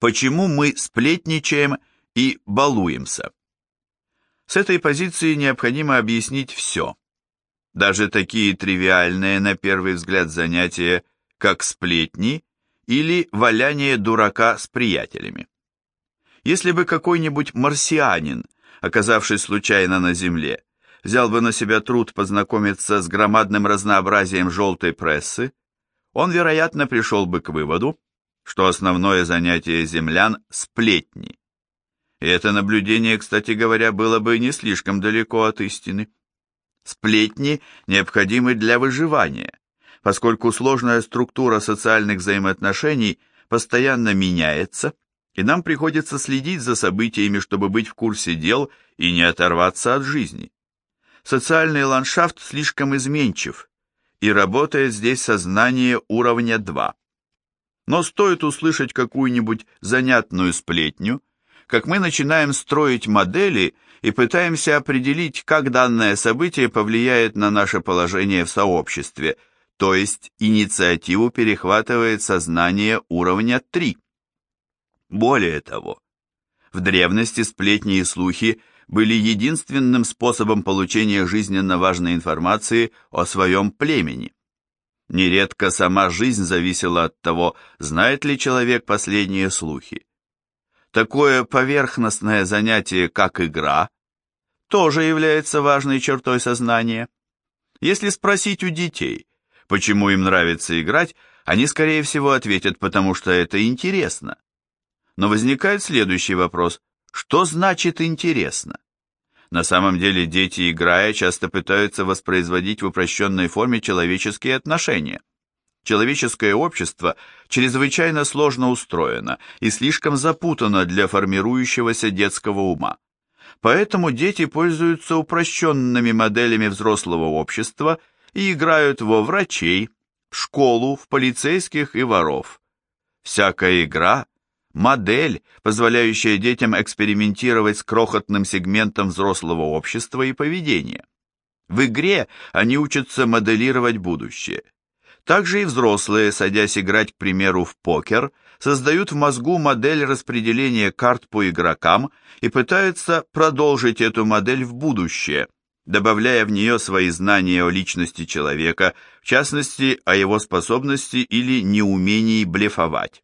почему мы сплетничаем и балуемся. С этой позиции необходимо объяснить все. Даже такие тривиальные на первый взгляд занятия, как сплетни или валяние дурака с приятелями. Если бы какой-нибудь марсианин, оказавшись случайно на Земле, взял бы на себя труд познакомиться с громадным разнообразием желтой прессы, он, вероятно, пришел бы к выводу, что основное занятие землян – сплетни. И это наблюдение, кстати говоря, было бы не слишком далеко от истины. Сплетни необходимы для выживания, поскольку сложная структура социальных взаимоотношений постоянно меняется, и нам приходится следить за событиями, чтобы быть в курсе дел и не оторваться от жизни. Социальный ландшафт слишком изменчив, и работает здесь сознание уровня 2. Но стоит услышать какую-нибудь занятную сплетню, как мы начинаем строить модели и пытаемся определить, как данное событие повлияет на наше положение в сообществе, то есть инициативу перехватывает сознание уровня 3. Более того, в древности сплетни и слухи были единственным способом получения жизненно важной информации о своем племени. Нередко сама жизнь зависела от того, знает ли человек последние слухи. Такое поверхностное занятие, как игра, тоже является важной чертой сознания. Если спросить у детей, почему им нравится играть, они, скорее всего, ответят, потому что это интересно. Но возникает следующий вопрос. Что значит интересно? На самом деле дети, играя, часто пытаются воспроизводить в упрощенной форме человеческие отношения. Человеческое общество чрезвычайно сложно устроено и слишком запутано для формирующегося детского ума. Поэтому дети пользуются упрощенными моделями взрослого общества и играют во врачей, в школу, в полицейских и воров. Всякая игра – модель, позволяющая детям экспериментировать с крохотным сегментом взрослого общества и поведения. В игре они учатся моделировать будущее. Также и взрослые, садясь играть, к примеру, в покер, создают в мозгу модель распределения карт по игрокам и пытаются продолжить эту модель в будущее, добавляя в нее свои знания о личности человека, в частности, о его способности или неумении блефовать.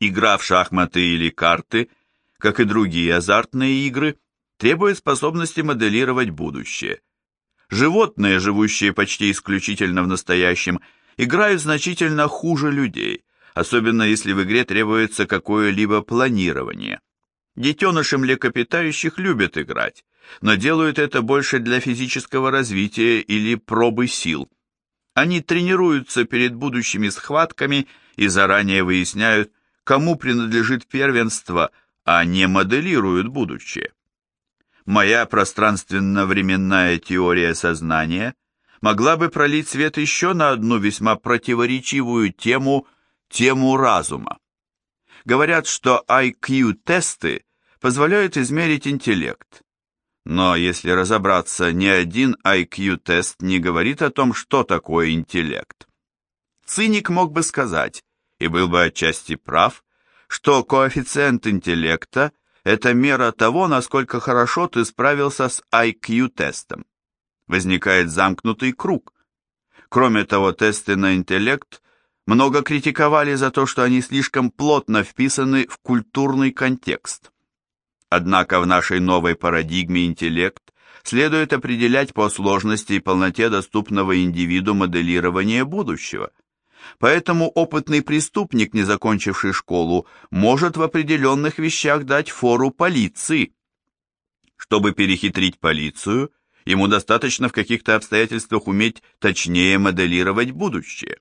Игра в шахматы или карты, как и другие азартные игры, требует способности моделировать будущее. Животные, живущие почти исключительно в настоящем, играют значительно хуже людей, особенно если в игре требуется какое-либо планирование. Детеныши млекопитающих любят играть, но делают это больше для физического развития или пробы сил. Они тренируются перед будущими схватками и заранее выясняют, кому принадлежит первенство, а не моделируют будущее. Моя пространственно-временная теория сознания могла бы пролить свет еще на одну весьма противоречивую тему, тему разума. Говорят, что IQ-тесты позволяют измерить интеллект, но если разобраться, ни один IQ-тест не говорит о том, что такое интеллект. Циник мог бы сказать, и был бы отчасти прав, что коэффициент интеллекта – это мера того, насколько хорошо ты справился с IQ-тестом. Возникает замкнутый круг. Кроме того, тесты на интеллект много критиковали за то, что они слишком плотно вписаны в культурный контекст. Однако в нашей новой парадигме интеллект следует определять по сложности и полноте доступного индивиду моделирования будущего. Поэтому опытный преступник, не закончивший школу, может в определенных вещах дать фору полиции. Чтобы перехитрить полицию, ему достаточно в каких-то обстоятельствах уметь точнее моделировать будущее.